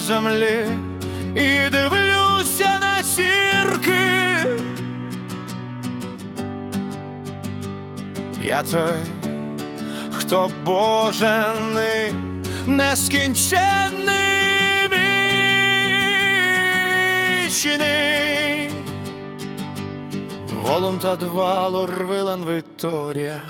землі і дивлюся на зірки. Я той, хто божений, нескінченний вічний. Волонта два Лорвилан Вікторія.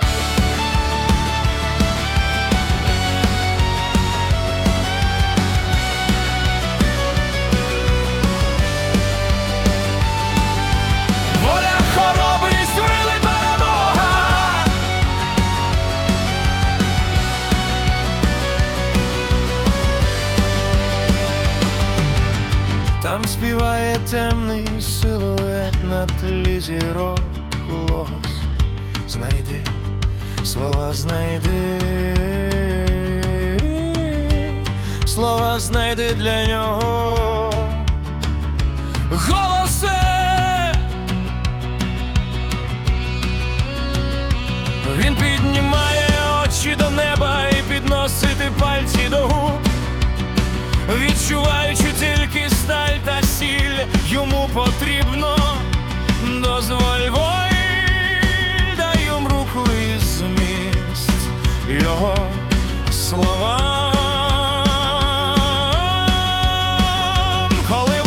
Там співає темний силует на тлі зірок логос. Знайди, слова знайди, слова знайди для нього. Голосе Він піднімає очі до неба і підносити пальці до губ, відчуваючи тільки сталь та сіль, йому потрібно дозволь воль, йому руку і зміст його словам. Коли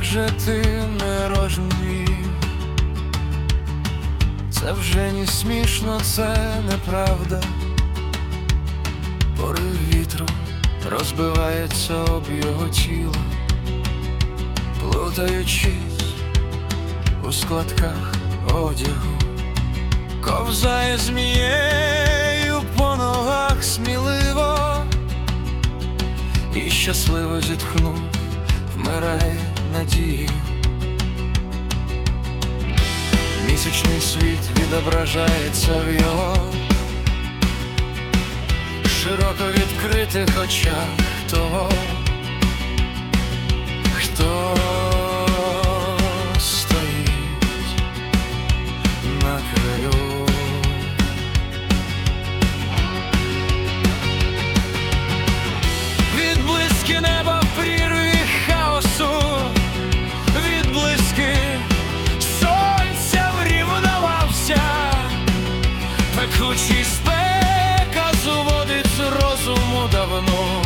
як же ти не рожнів Це вже не смішно, це неправда. Порив вітру розбивається об його тіло, плутаючись у складках одягу, ковзає змією по ногах сміливо і щасливо зітхнув, вмирає надію. Місячний світ відображається в його широко відкритих очах того, пекучий спека зводить з розуму давно,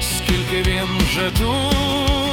скільки він вже тут,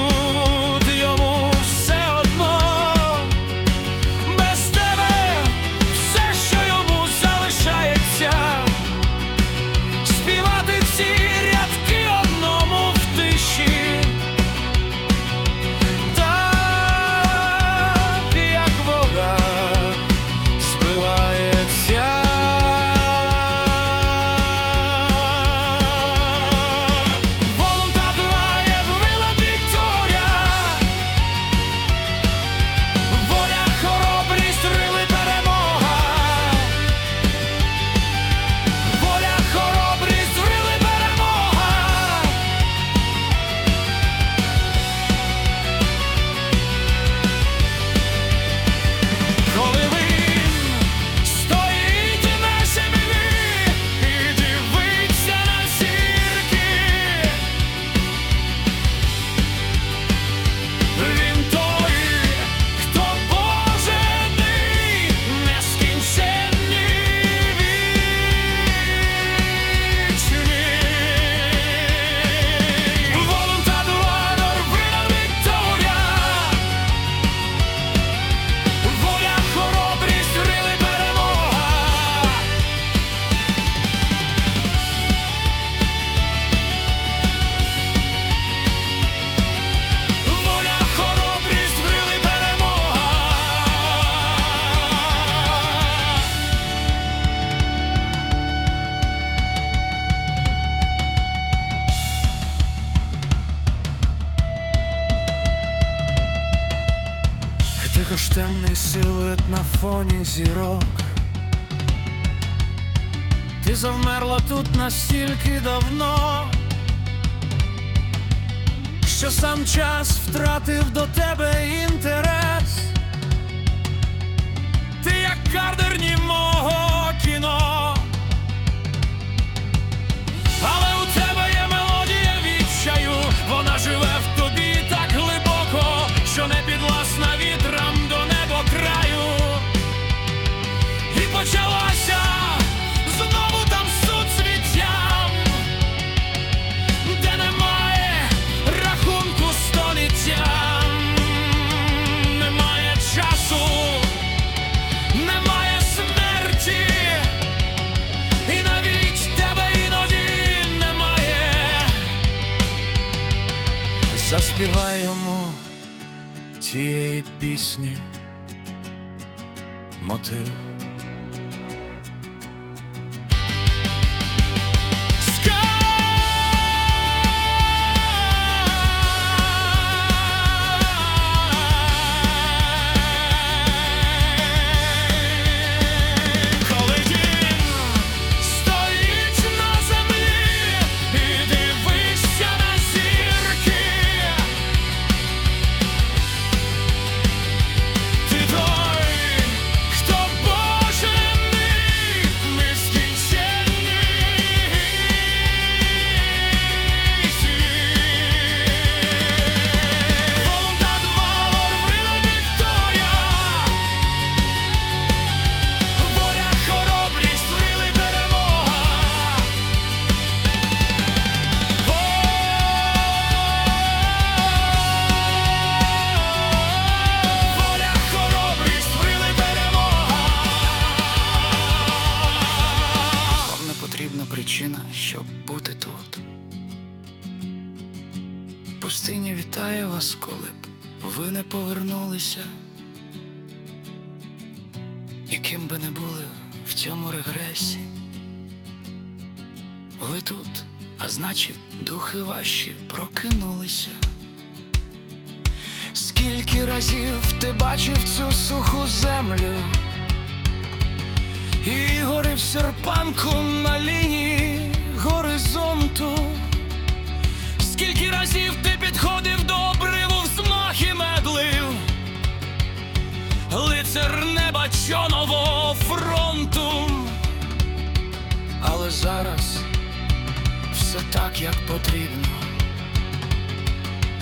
на фоні зірок. Ти завмерла тут настільки давно, що сам час втратив до тебе інтерес. Заспівай цієї пісні мотив. Пустиня вітає вас, коли б ви не повернулися. Яким би не були в цьому регресі. Ви тут, а значить, духи ваші прокинулися. Скільки разів ти бачив цю суху землю? І гори в серпанку на лінії як потрібно.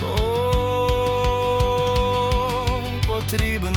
О, потрібно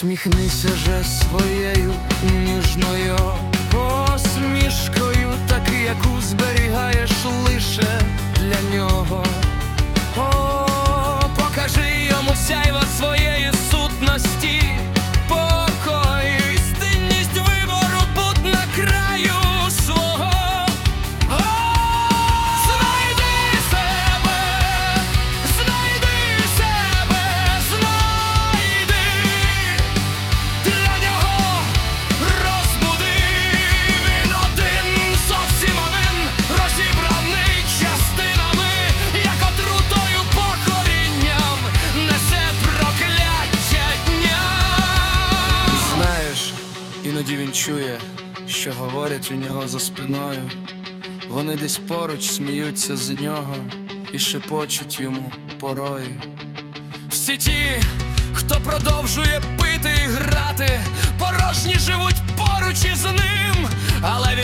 Посміхнися же своєю ніжною посмішкою, так яку зберігаєш лише говорять у нього за спиною. Вони десь поруч сміються з нього і шепочуть йому порою. Всі ті, хто продовжує пити і грати, порожні живуть поруч із ним, але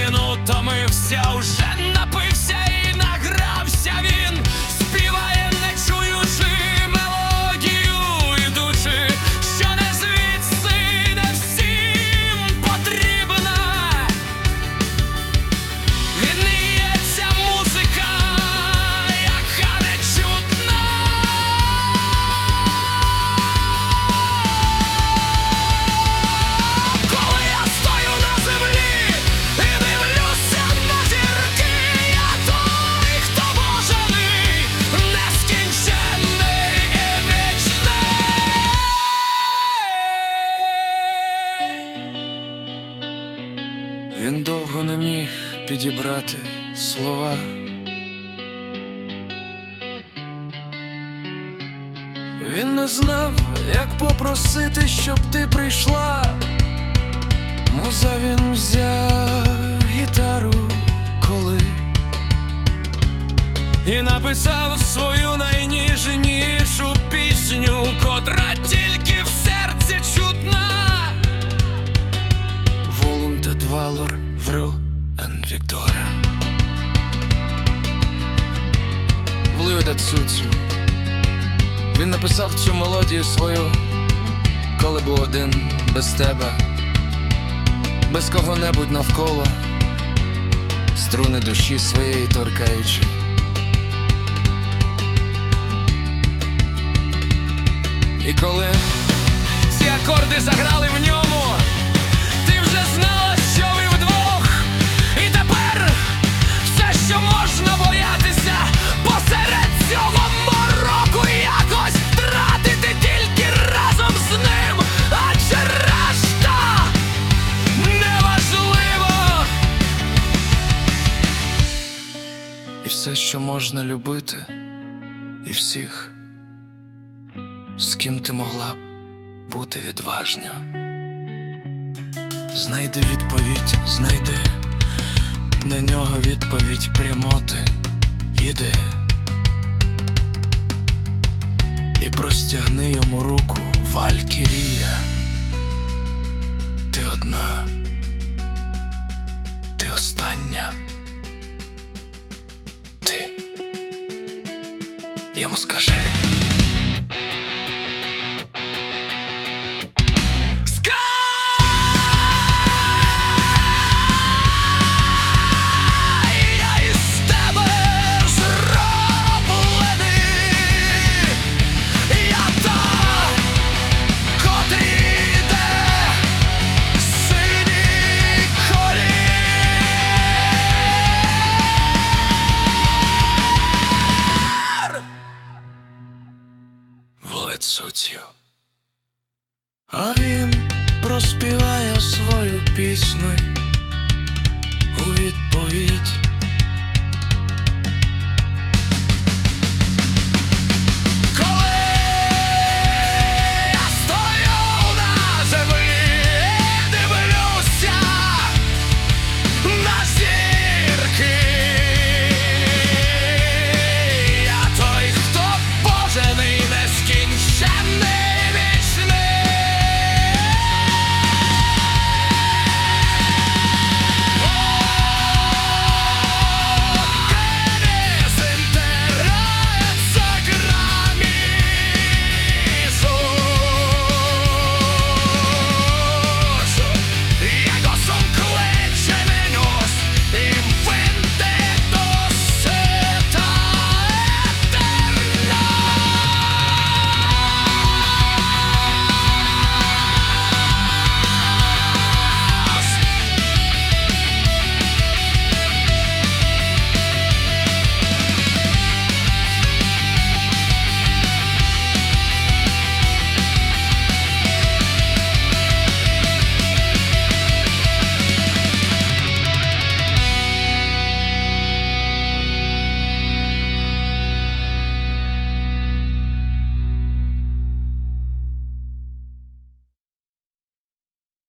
підібрати слова. Він не знав, як попросити, щоб ти прийшла. Цуцю. Він написав цю мелодію свою, коли був один без тебе, без кого-небудь навколо, струни душі своєї торкаючи. І коли ці акорди заграли в ньому, ти вже знала, що можна любити, і всіх, з ким ти могла бути відважньо. Знайди відповідь, знайди на нього відповідь прямоти. Іди і простягни йому руку, Валькірія. Ти одна, ти остання. Йому скажи.